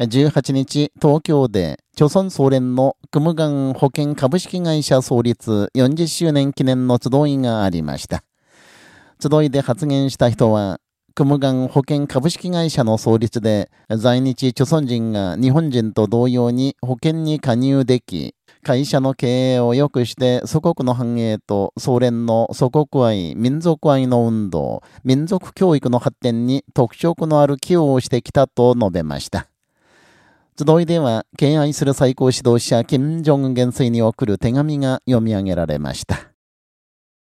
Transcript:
18日、東京で、朝鮮総連のクムガン保険株式会社創立40周年記念の集いがありました。集いで発言した人は、クムガン保険株式会社の創立で、在日朝鮮人が日本人と同様に保険に加入でき、会社の経営を良くして祖国の繁栄と総連の祖国愛、民族愛の運動、民族教育の発展に特色のある寄与をしてきたと述べました。集いでは、敬愛する最高指導者、金正恩元帥に送る手紙が読み上げられました。